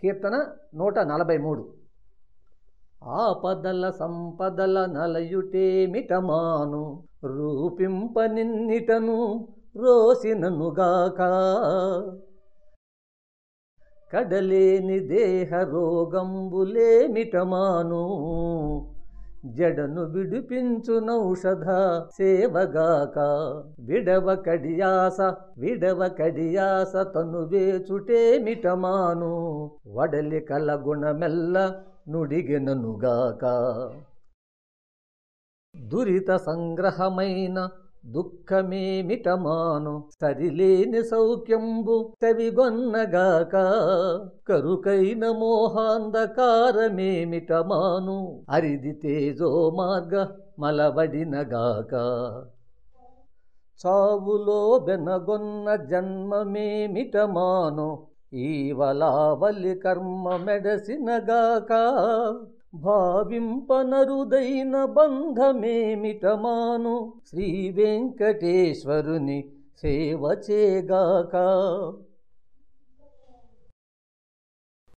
కీర్తన నూట నలభై మూడు. ఆపదల సంపదల నలయుటేమిటమాను రూపింప నిన్నిటను రోసిననుగాక కడలేని దేహ రోగంబులేమిటమాను జడను విడిపించునౌషధ సేవగాక. విడవ కడియాస విడవ కడియాస తను వేచుటేమిటమాను వడలి కల గుణమెల్ల నుడిగెననుగాక దురిత సంగ్రహమైన దుఃఖమేమిటమాను? సరిలేని సౌఖ్యంబు తవిగొన్నగాక కరుకైన మోహాంధకారమేమిటమాను? అరిది తేజో మార్గ మలబడినగాక చావులో బెనగొన్న జన్మమేమిటమాను? ఈవలావలి కర్మ మెడసినగాక. భావింపనరుదైన బంధమేమిటమాను? శ్రీ వెంకటేశ్వరుని సేవ చేగాక.